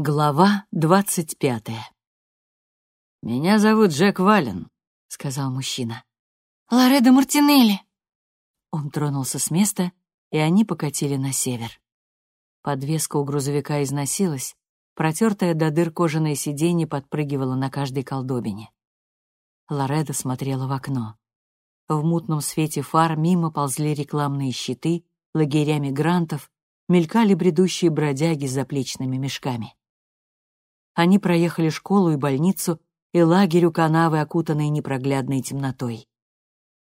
Глава двадцать пятая. «Меня зовут Джек Вален», — сказал мужчина. «Лоредо Мартинелли». Он тронулся с места, и они покатили на север. Подвеска у грузовика износилась, протертая до дыр кожаное сиденье подпрыгивало на каждой колдобине. Лоредо смотрела в окно. В мутном свете фар мимо ползли рекламные щиты, лагеря мигрантов, мелькали бредущие бродяги с заплечными мешками. Они проехали школу и больницу, и лагерь у канавы, окутанный непроглядной темнотой.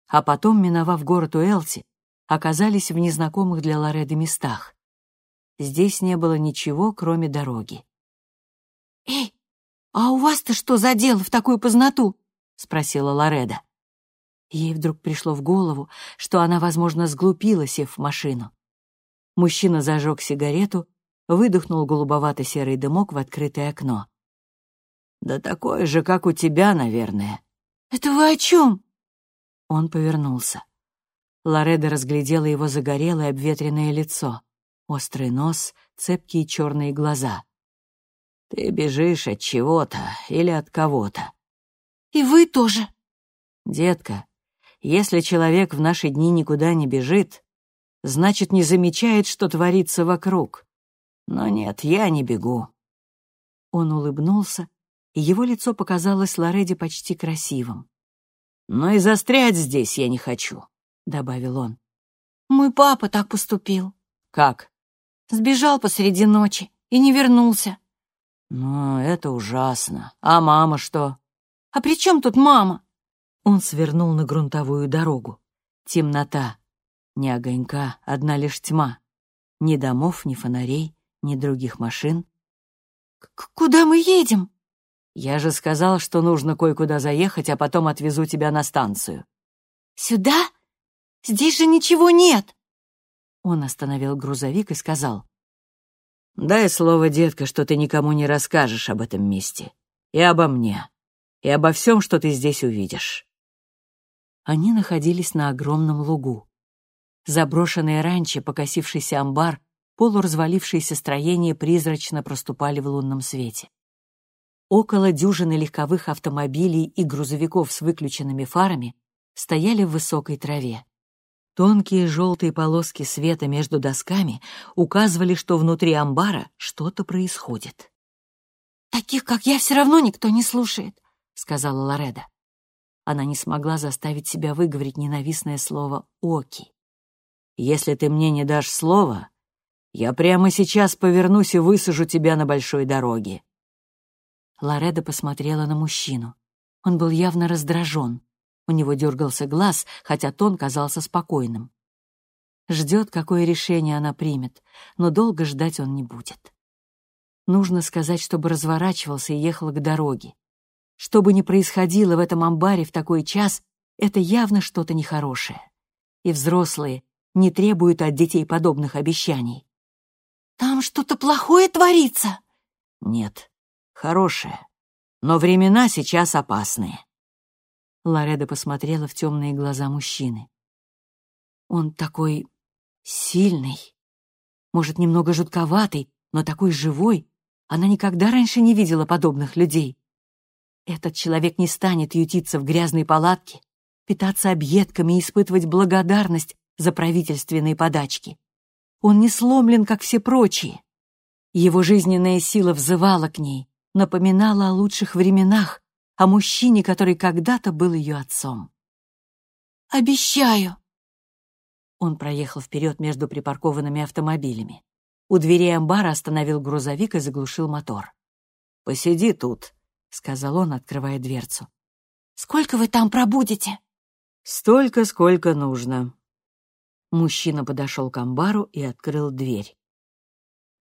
А потом, миновав город Уэлти, оказались в незнакомых для Лореды местах. Здесь не было ничего, кроме дороги. «Эй, а у вас-то что за дело в такую познату?» — спросила Лореда. Ей вдруг пришло в голову, что она, возможно, сглупила, сев в машину. Мужчина зажег сигарету выдохнул голубовато-серый дымок в открытое окно. «Да такое же, как у тебя, наверное». «Это вы о чем?» Он повернулся. Лореда разглядела его загорелое обветренное лицо, острый нос, цепкие черные глаза. «Ты бежишь от чего-то или от кого-то». «И вы тоже». «Детка, если человек в наши дни никуда не бежит, значит, не замечает, что творится вокруг. Но нет, я не бегу. Он улыбнулся, и его лицо показалось Лореде почти красивым. «Но и застрять здесь я не хочу», — добавил он. «Мой папа так поступил». «Как?» «Сбежал посреди ночи и не вернулся». «Ну, это ужасно. А мама что?» «А при чем тут мама?» Он свернул на грунтовую дорогу. Темнота. Ни огонька, одна лишь тьма. Ни домов, ни фонарей ни других машин. «Куда мы едем?» «Я же сказал, что нужно кое-куда заехать, а потом отвезу тебя на станцию». «Сюда? Здесь же ничего нет!» Он остановил грузовик и сказал. «Дай слово, детка, что ты никому не расскажешь об этом месте. И обо мне. И обо всем, что ты здесь увидишь». Они находились на огромном лугу. Заброшенное ранчо, покосившийся амбар, полуразвалившиеся строения призрачно проступали в лунном свете. Около дюжины легковых автомобилей и грузовиков с выключенными фарами стояли в высокой траве. Тонкие желтые полоски света между досками указывали, что внутри амбара что-то происходит. «Таких, как я, все равно никто не слушает», — сказала Лореда. Она не смогла заставить себя выговорить ненавистное слово «оки». «Если ты мне не дашь слова, я прямо сейчас повернусь и высажу тебя на большой дороге». Лореда посмотрела на мужчину. Он был явно раздражен. У него дергался глаз, хотя тон казался спокойным. Ждет, какое решение она примет, но долго ждать он не будет. Нужно сказать, чтобы разворачивался и ехал к дороге. Что бы ни происходило в этом амбаре в такой час, это явно что-то нехорошее. И взрослые не требуют от детей подобных обещаний. «Там что-то плохое творится?» «Нет, хорошее. Но времена сейчас опасные». Лореда посмотрела в темные глаза мужчины. Он такой сильный, может, немного жутковатый, но такой живой. Она никогда раньше не видела подобных людей. Этот человек не станет ютиться в грязной палатке, питаться объедками и испытывать благодарность за правительственные подачки. Он не сломлен, как все прочие. Его жизненная сила взывала к ней, напоминала о лучших временах, о мужчине, который когда-то был ее отцом. «Обещаю!» Он проехал вперед между припаркованными автомобилями. У дверей амбара остановил грузовик и заглушил мотор. «Посиди тут», — сказал он, открывая дверцу. «Сколько вы там пробудете?» «Столько, сколько нужно», Мужчина подошел к амбару и открыл дверь.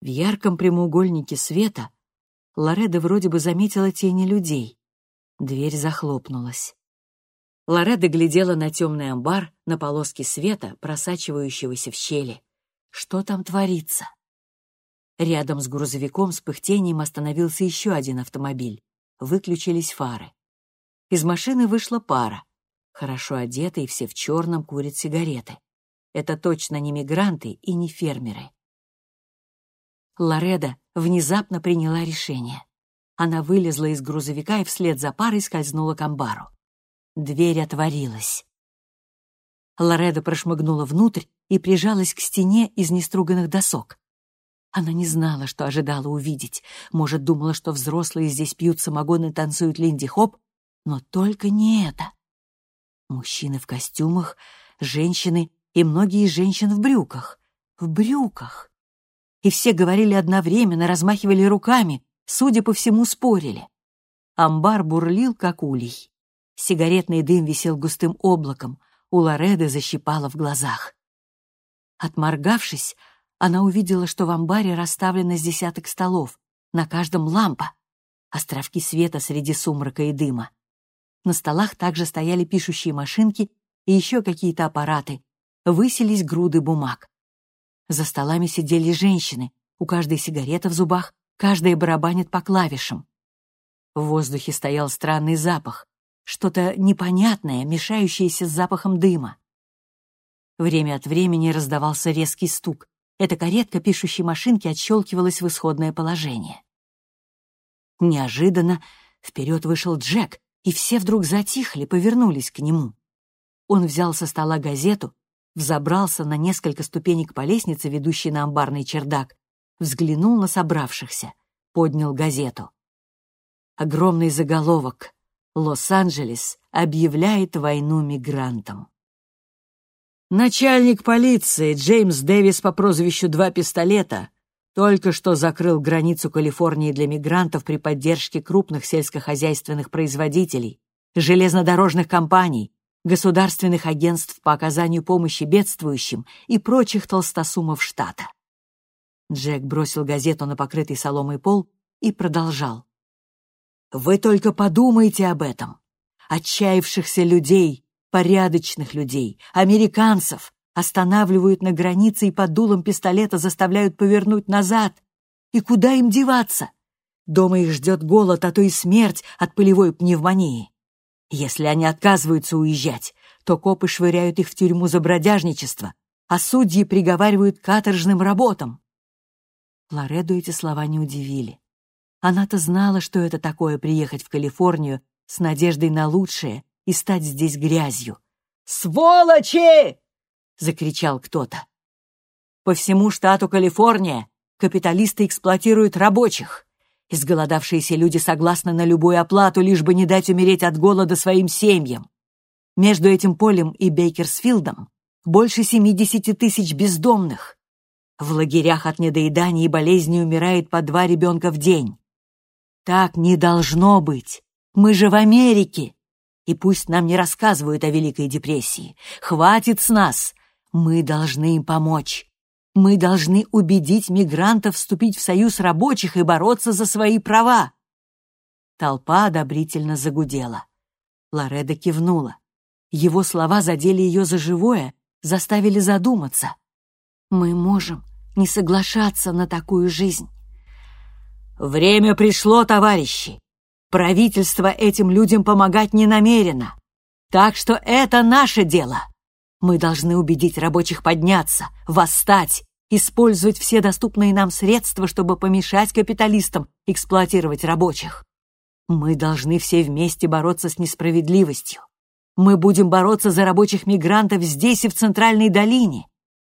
В ярком прямоугольнике света Лореда вроде бы заметила тени людей. Дверь захлопнулась. Лореда глядела на темный амбар, на полоски света, просачивающегося в щели. Что там творится? Рядом с грузовиком с пыхтением остановился еще один автомобиль. Выключились фары. Из машины вышла пара. Хорошо одетые, все в черном, курят сигареты. Это точно не мигранты и не фермеры. Лореда внезапно приняла решение. Она вылезла из грузовика и вслед за парой скользнула к амбару. Дверь отворилась. Лореда прошмыгнула внутрь и прижалась к стене из неструганных досок. Она не знала, что ожидала увидеть. Может, думала, что взрослые здесь пьют самогон и танцуют линди-хоп, но только не это. Мужчины в костюмах, женщины и многие женщины в брюках. В брюках. И все говорили одновременно, размахивали руками, судя по всему, спорили. Амбар бурлил, как улей. Сигаретный дым висел густым облаком, у Лореды защипало в глазах. Отморгавшись, она увидела, что в амбаре расставлено с десяток столов, на каждом лампа, островки света среди сумрака и дыма. На столах также стояли пишущие машинки и еще какие-то аппараты, высились груды бумаг. За столами сидели женщины, у каждой сигарета в зубах, каждая барабанит по клавишам. В воздухе стоял странный запах, что-то непонятное, мешающееся с запахом дыма. Время от времени раздавался резкий стук. Эта каретка пишущей машинки отщелкивалась в исходное положение. Неожиданно вперед вышел Джек, и все вдруг затихли, повернулись к нему. Он взял со стола газету, взобрался на несколько ступенек по лестнице, ведущей на амбарный чердак, взглянул на собравшихся, поднял газету. Огромный заголовок Лос-Анджелес объявляет войну мигрантам. Начальник полиции Джеймс Дэвис по прозвищу «Два пистолета» только что закрыл границу Калифорнии для мигрантов при поддержке крупных сельскохозяйственных производителей, железнодорожных компаний, государственных агентств по оказанию помощи бедствующим и прочих толстосумов штата. Джек бросил газету на покрытый соломой пол и продолжал. Вы только подумайте об этом. Отчаявшихся людей, порядочных людей, американцев останавливают на границе и под дулом пистолета заставляют повернуть назад. И куда им деваться? Дома их ждет голод, а то и смерть от полевой пневмонии. Если они отказываются уезжать, то копы швыряют их в тюрьму за бродяжничество, а судьи приговаривают каторжным работам. Лореду эти слова не удивили. Она-то знала, что это такое приехать в Калифорнию с надеждой на лучшее и стать здесь грязью. «Сволочи!» — закричал кто-то. По всему штату Калифорния капиталисты эксплуатируют рабочих. Изголодавшиеся люди согласны на любую оплату, лишь бы не дать умереть от голода своим семьям. Между этим полем и Бейкерсфилдом больше 70 тысяч бездомных. В лагерях от недоедания и болезней умирает по два ребенка в день. Так не должно быть. Мы же в Америке. И пусть нам не рассказывают о Великой депрессии. Хватит с нас. Мы должны им помочь. Мы должны убедить мигрантов вступить в союз рабочих и бороться за свои права. Толпа одобрительно загудела. Лореда кивнула. Его слова задели ее за живое, заставили задуматься. «Мы можем не соглашаться на такую жизнь. Время пришло, товарищи. Правительство этим людям помогать не намерено. Так что это наше дело. Мы должны убедить рабочих подняться, восстать, использовать все доступные нам средства, чтобы помешать капиталистам эксплуатировать рабочих. Мы должны все вместе бороться с несправедливостью. Мы будем бороться за рабочих мигрантов здесь и в Центральной долине.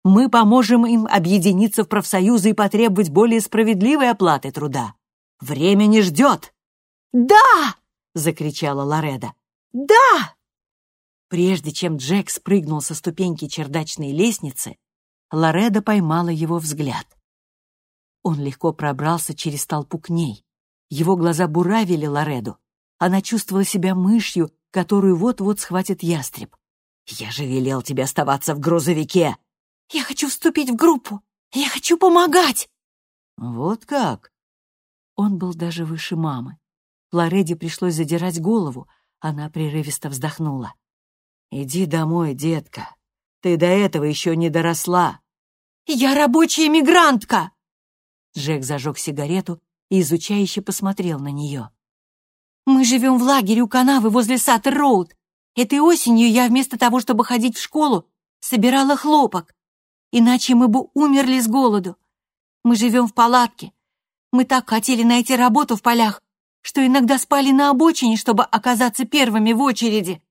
Мы поможем им объединиться в профсоюзы и потребовать более справедливой оплаты труда. Время не ждет!» «Да!» — закричала Лореда. «Да!» Прежде чем Джек спрыгнул со ступеньки чердачной лестницы, Лореда поймала его взгляд. Он легко пробрался через толпу к ней. Его глаза буравили Лореду. Она чувствовала себя мышью, которую вот-вот схватит ястреб. «Я же велел тебе оставаться в грузовике!» «Я хочу вступить в группу! Я хочу помогать!» «Вот как?» Он был даже выше мамы. Лореде пришлось задирать голову. Она прерывисто вздохнула. «Иди домой, детка. Ты до этого еще не доросла». «Я рабочая мигрантка!» Джек зажег сигарету и изучающе посмотрел на нее. «Мы живем в лагере у канавы возле Саттер-Роуд. Этой осенью я вместо того, чтобы ходить в школу, собирала хлопок. Иначе мы бы умерли с голоду. Мы живем в палатке. Мы так хотели найти работу в полях, что иногда спали на обочине, чтобы оказаться первыми в очереди.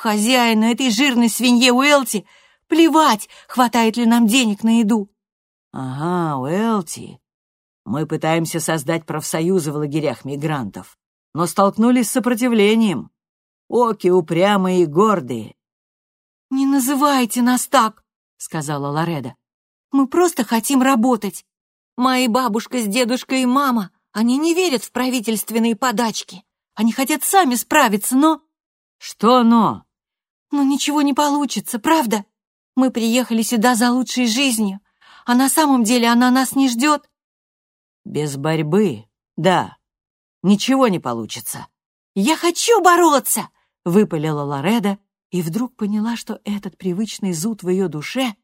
Хозяину этой жирной свинье Уэлти плевать, хватает ли нам денег на еду. Ага, Уэлти. Мы пытаемся создать профсоюзы в лагерях мигрантов, но столкнулись с сопротивлением. Оки упрямые и гордые. «Не называйте нас так», — сказала Лореда. «Мы просто хотим работать. Мои бабушка с дедушкой и мама, они не верят в правительственные подачки. Они хотят сами справиться, но...» «Что но?» «Но ничего не получится, правда? Мы приехали сюда за лучшей жизнью, а на самом деле она нас не ждет». «Без борьбы, да. Ничего не получится». «Я хочу бороться!» — выпалила Лореда и вдруг поняла, что этот привычный зуд в ее душе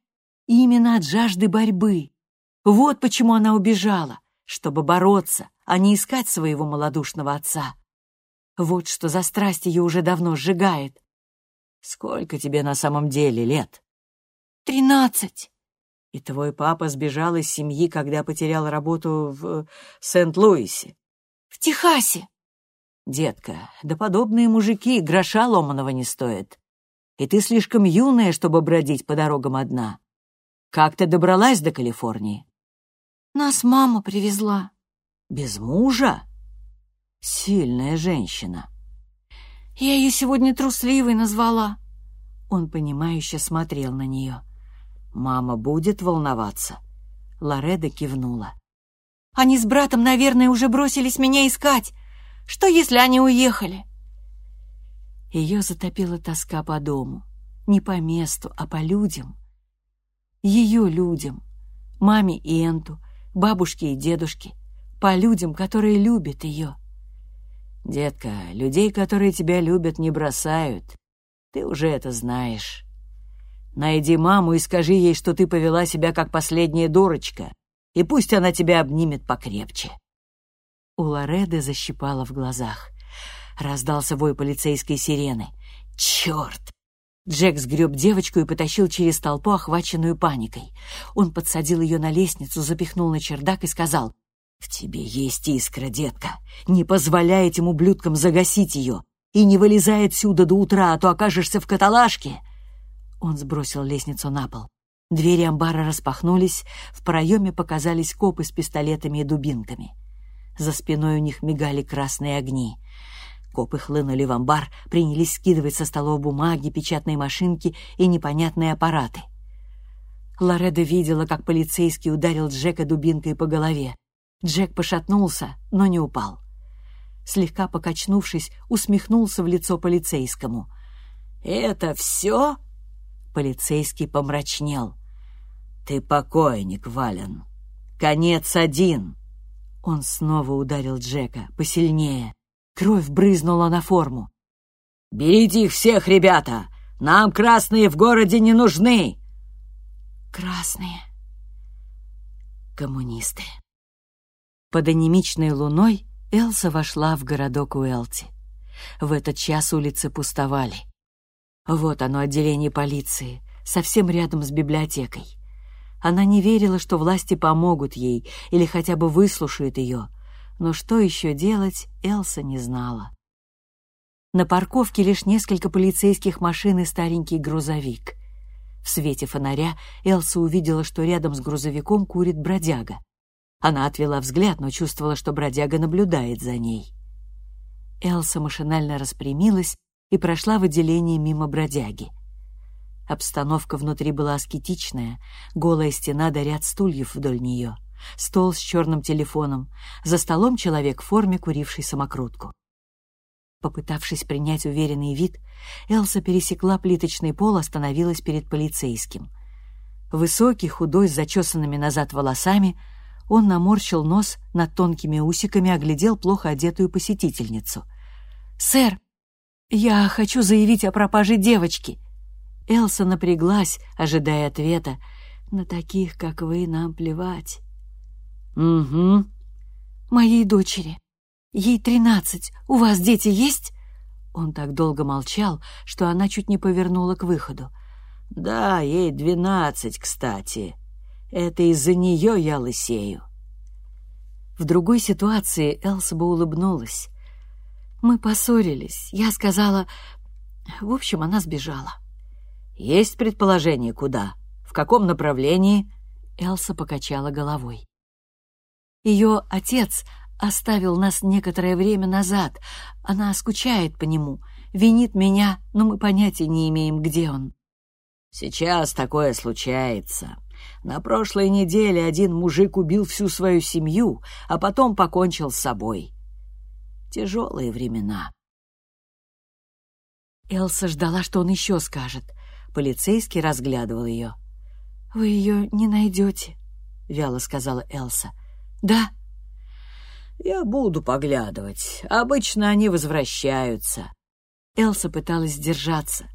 именно от жажды борьбы. Вот почему она убежала, чтобы бороться, а не искать своего малодушного отца. Вот что за страсть ее уже давно сжигает. «Сколько тебе на самом деле лет?» «Тринадцать». «И твой папа сбежал из семьи, когда потерял работу в Сент-Луисе?» «В Техасе». «Детка, да подобные мужики гроша ломаного не стоят. И ты слишком юная, чтобы бродить по дорогам одна. Как ты добралась до Калифорнии?» «Нас мама привезла». «Без мужа?» «Сильная женщина». «Я ее сегодня трусливой назвала». Он, понимающе смотрел на нее. «Мама будет волноваться?» Лореда кивнула. «Они с братом, наверное, уже бросились меня искать. Что, если они уехали?» Ее затопила тоска по дому. Не по месту, а по людям. Ее людям. Маме и Энту, бабушке и дедушке. По людям, которые любят ее. Детка, людей, которые тебя любят, не бросают. Ты уже это знаешь. Найди маму и скажи ей, что ты повела себя как последняя дурочка, и пусть она тебя обнимет покрепче. У Лореды защипала в глазах. Раздался вой полицейской сирены. «Черт!» Джек сгреб девочку и потащил через толпу, охваченную паникой. Он подсадил ее на лестницу, запихнул на чердак и сказал, «В тебе есть искра, детка. Не позволяй этим ублюдкам загасить ее. И не вылезай отсюда до утра, а то окажешься в каталажке». Он сбросил лестницу на пол. Двери амбара распахнулись, в проеме показались копы с пистолетами и дубинками. За спиной у них мигали красные огни. Копы хлынули в амбар, принялись скидывать со столов бумаги, печатные машинки и непонятные аппараты. Лореда видела, как полицейский ударил Джека дубинкой по голове. Джек пошатнулся, но не упал. Слегка покачнувшись, усмехнулся в лицо полицейскому. «Это все?» Полицейский помрачнел. «Ты покойник, Вален. Конец один!» Он снова ударил Джека, посильнее. Кровь брызнула на форму. «Берите их всех, ребята! Нам красные в городе не нужны!» «Красные!» Коммунисты. Под анемичной луной Элса вошла в городок Уэлти. В этот час улицы пустовали. Вот оно, отделение полиции, совсем рядом с библиотекой. Она не верила, что власти помогут ей или хотя бы выслушают ее, но что еще делать, Элса не знала. На парковке лишь несколько полицейских машин и старенький грузовик. В свете фонаря Элса увидела, что рядом с грузовиком курит бродяга. Она отвела взгляд, но чувствовала, что бродяга наблюдает за ней. Элса машинально распрямилась и прошла в отделение мимо бродяги. Обстановка внутри была аскетичная, голая стена до ряд стульев вдоль нее, стол с черным телефоном, за столом человек в форме, куривший самокрутку. Попытавшись принять уверенный вид, Элса пересекла плиточный пол, остановилась перед полицейским. Высокий, худой, с зачесанными назад волосами, он наморщил нос над тонкими усиками, оглядел плохо одетую посетительницу. «Сэр, «Я хочу заявить о пропаже девочки». Элса напряглась, ожидая ответа. «На таких, как вы, нам плевать». «Угу». «Моей дочери. Ей тринадцать. У вас дети есть?» Он так долго молчал, что она чуть не повернула к выходу. «Да, ей двенадцать, кстати. Это из-за нее я лысею. В другой ситуации Элса бы улыбнулась. Мы поссорились. Я сказала... В общем, она сбежала. Есть предположение, куда? В каком направлении? Элса покачала головой. Ее отец оставил нас некоторое время назад. Она скучает по нему, винит меня, но мы понятия не имеем, где он. Сейчас такое случается. На прошлой неделе один мужик убил всю свою семью, а потом покончил с собой. Тяжелые времена. Элса ждала, что он еще скажет. Полицейский разглядывал ее. «Вы ее не найдете», — вяло сказала Элса. «Да». «Я буду поглядывать. Обычно они возвращаются». Элса пыталась сдержаться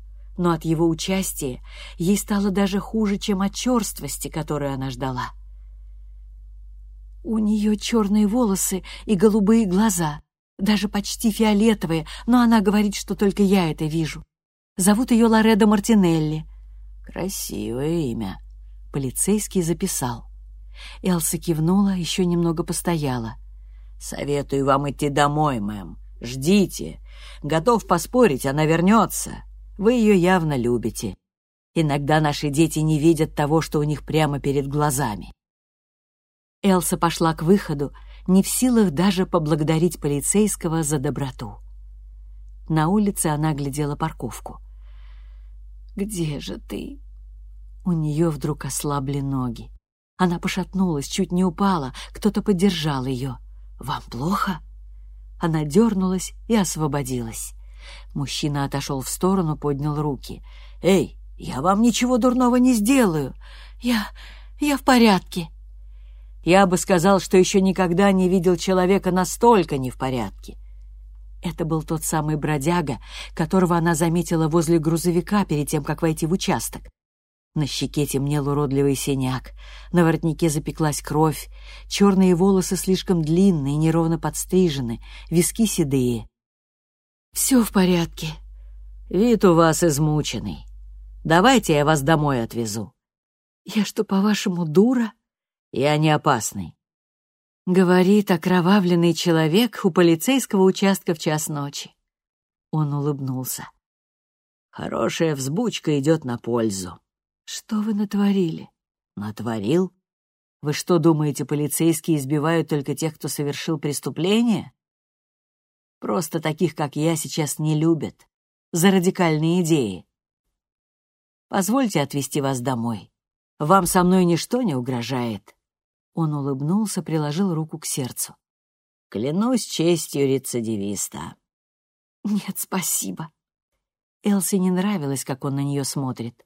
но от его участия ей стало даже хуже, чем от черствости, которую она ждала. У нее черные волосы и голубые глаза, даже почти фиолетовые, но она говорит, что только я это вижу. Зовут ее Лоредо Мартинелли. Красивое имя. Полицейский записал. Элса кивнула, еще немного постояла. «Советую вам идти домой, мэм. Ждите. Готов поспорить, она вернется. Вы ее явно любите. Иногда наши дети не видят того, что у них прямо перед глазами. Элса пошла к выходу, не в силах даже поблагодарить полицейского за доброту. На улице она глядела парковку. «Где же ты?» У нее вдруг ослабли ноги. Она пошатнулась, чуть не упала, кто-то поддержал ее. «Вам плохо?» Она дернулась и освободилась. Мужчина отошел в сторону, поднял руки. «Эй, я вам ничего дурного не сделаю. Я... я в порядке». Я бы сказал, что еще никогда не видел человека настолько не в порядке. Это был тот самый бродяга, которого она заметила возле грузовика перед тем, как войти в участок. На щеке темнел уродливый синяк, на воротнике запеклась кровь, черные волосы слишком длинные, неровно подстрижены, виски седые. «Все в порядке». «Вид у вас измученный. Давайте я вас домой отвезу». «Я что, по-вашему, дура?» «Я не опасный». Говорит окровавленный человек у полицейского участка в час ночи. Он улыбнулся. Хорошая взбучка идет на пользу. Что вы натворили? Натворил? Вы что, думаете, полицейские избивают только тех, кто совершил преступление? Просто таких, как я, сейчас не любят. За радикальные идеи. Позвольте отвезти вас домой. Вам со мной ничто не угрожает. Он улыбнулся, приложил руку к сердцу. Клянусь честью рецидивиста. Нет, спасибо. Элси не нравилось, как он на нее смотрит.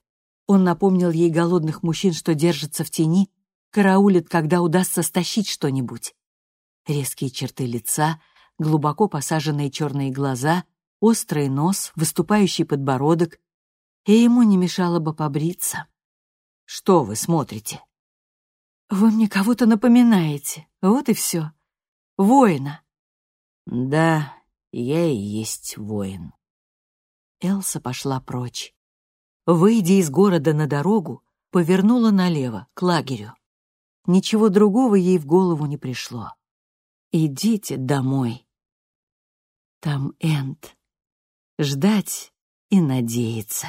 Он напомнил ей голодных мужчин, что держатся в тени, караулит, когда удастся стащить что-нибудь. Резкие черты лица — глубоко посаженные черные глаза, острый нос, выступающий подбородок, и ему не мешало бы побриться. «Что вы смотрите?» «Вы мне кого-то напоминаете, вот и все. Воина». «Да, я и есть воин». Элса пошла прочь. Выйдя из города на дорогу, повернула налево, к лагерю. Ничего другого ей в голову не пришло. «Идите домой». Там Энд. Ждать и надеяться.